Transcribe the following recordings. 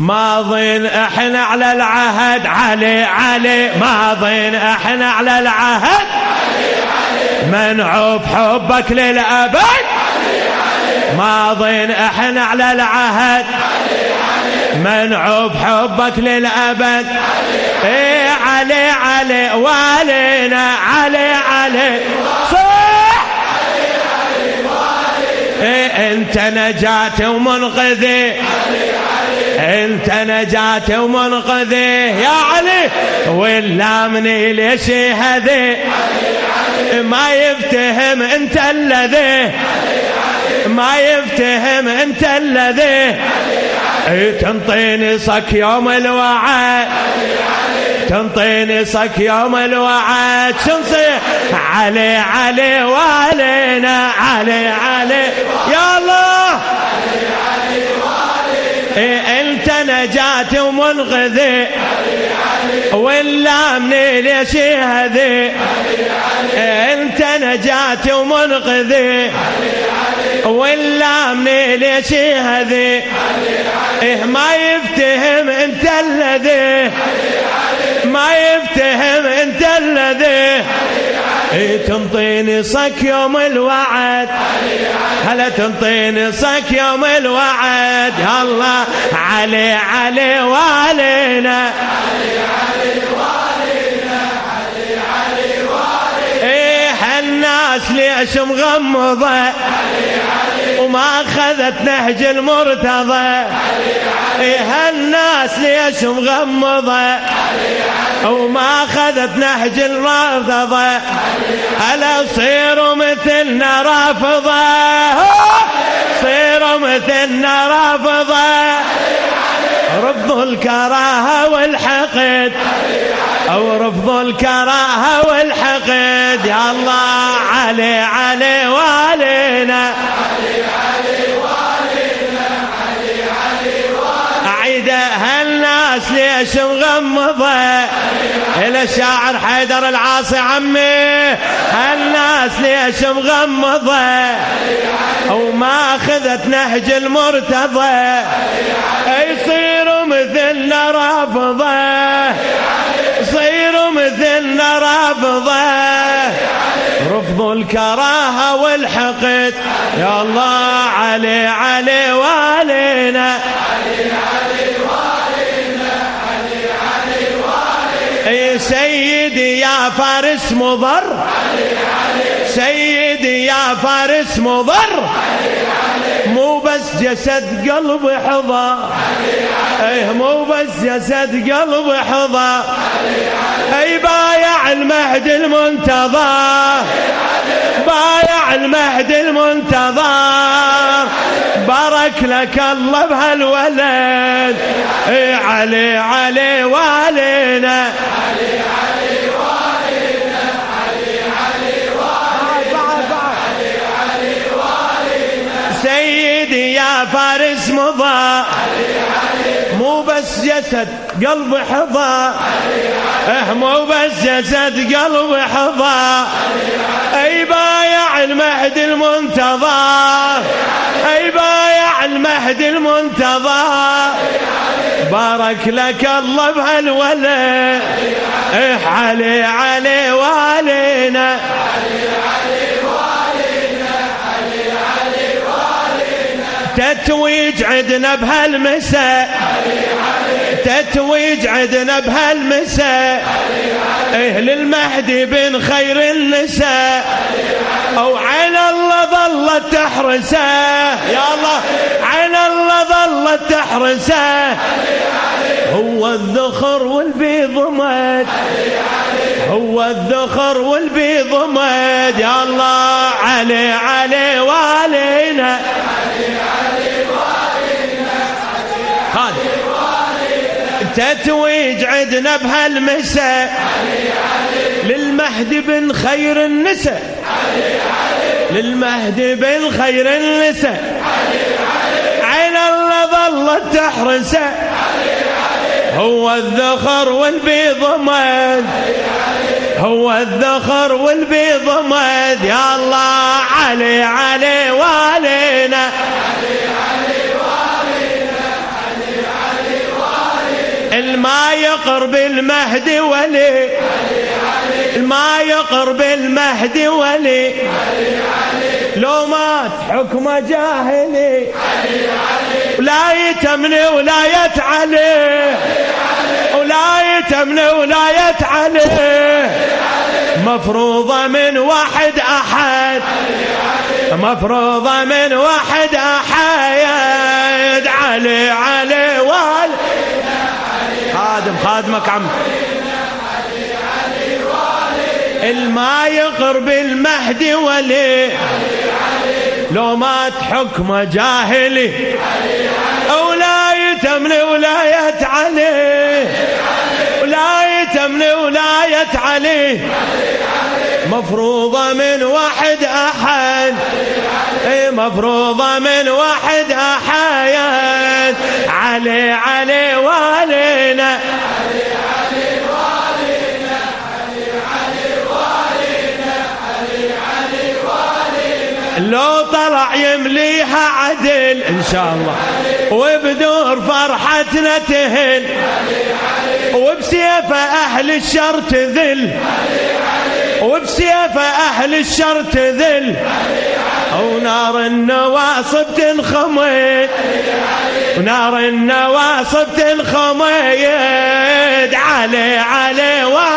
ماضين إحنا على العهد علي علي. ماضين إحنا على العهد. منعوب حبك للأبد. ماضين إحنا على العهد. منعوب حبك للأبد. إيه علي علي. والينا علي علي. صح. إيه انت نجاة ومنقذي. انت نجاة ومنقذي يا علي ولا مني ليش هذي؟ ما يفتهم انت الذي ما يفتهم انت الذي. تنطيني صك يوم الوعد تنطيني صك يوم الوعد شنصيح علي علي وعلينا علي علي. يا الله! نجاتي ومنقذي ولا مني ليش هذي انت نجاتي ومنقذي ولا مني ليش هذي إيه ما يفتهم انت الذي. ما يفتهم انت الذي. تنطيني صك يوم الوعد. هلا تنطيني صك يوم الوعد؟ الله علي علي والينا إيه الناس ليش مغمضة وما أخذت نهج المرتضى. إيه الناس ليش مغمضة؟ وما أخذت نهج المرتضى هلا صيروا مثلنا رافضة؟ صيروا مثلنا رافضة. رفض الكراهة والحقد. أو رفض الكراهة والحقد. يا الله علي علي والينا ليش مغمضة إلى الشاعر حيدر العاصي عمي. هالناس ليش مغمضة وما أخذت نهج المرتضى. يصيروا مثلنا رافضة. صيروا مثلنا رافضة. رفض الكراهة والحقد. يا الله علي علي والينا اي سيدي يا فارس مضر سيدي يا فارس مضر مو بس جسد قلب حضى إيه مو بس جسد قلب حضى اي بايع المهد المنتظر. بايع المهد المنتظر. بارك لك الله بهالولد. اي علي علي والينا سيدي يا فارس مضى. مو بس جسد قلب حضى أه مو بس جسد قلب حضى أي بايع المهد المنتظر أي بايع المهد المنتظر بارك لك الله بهالولد. إيه علي علي والينا. تتويج عدنا بهالمساء تتويج عدنا بهالمساء إيه للمهدي بن خير النساء أو عين الله ظلت تحرسه يا الله الله ظلت تحرسه. هو الذخر والبيض مد هو الذخر والبيض مد يا الله علي علي والينا تتويج عدنا بهالمساء للمهدي بن خير النساء للمهدي بن خير النساء عين الله تحرسه هو الذخر والبيض مد هو الذخر والبيض مد يا الله علي علي والينا الما يقرب المهدي ولي. الما يقرب المهدي ولي. لو مات حكمه جاهلي. ولا يتمني ولاية عليه ولا يتمني ولاية عليه مفروضة من واحد أحد. مفروضة من واحد أحد. علي علي وال. خادم خادمك عم. الما يقرب المهدي ولي. لو مات حكمه جاهلي ولاية من ولاية علي ولاية من ولاية علي مفروضة من واحد أحد اي مفروضة من واحد أحد علي علي والينا لو يمليها عدل إن شاء الله. وبدور فرحتنا تهل. وبسيف أهل الشر تذل. وبسيف أهل الشر تذل. ونار النواصب تنخمد ونار النواصب تنخمد علي علي والينا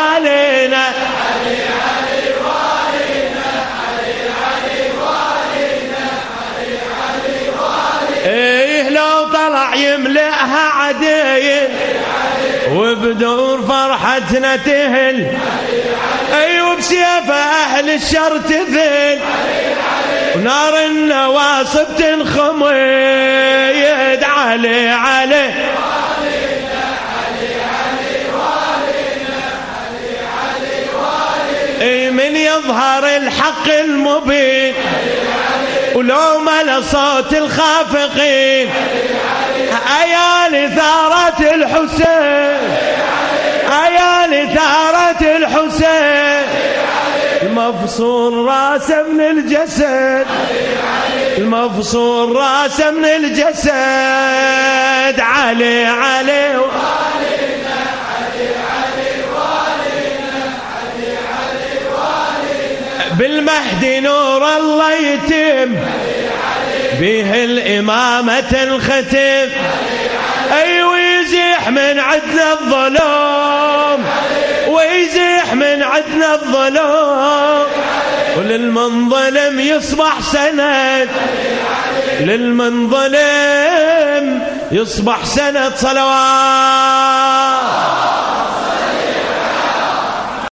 عديل وبدور فرحتنا تهل أيوه بسيف أهل الشر تذل ونار النواصب تنخمد علي علي اي من يظهر الحق المبين ولو ملا صوت الخافقين ايا ثارة الحسين ايا ثارة الحسين المفصول راسه من الجسد المفصول راسه من الجسد علي علي بالمهدي نور الله يتم به الإمامة الختم. أي ويزيح من عدنا الظلام. ويزيح من عدنا الظلام. وللمنظلم يصبح سند. للمنظلم يصبح سند صلوات.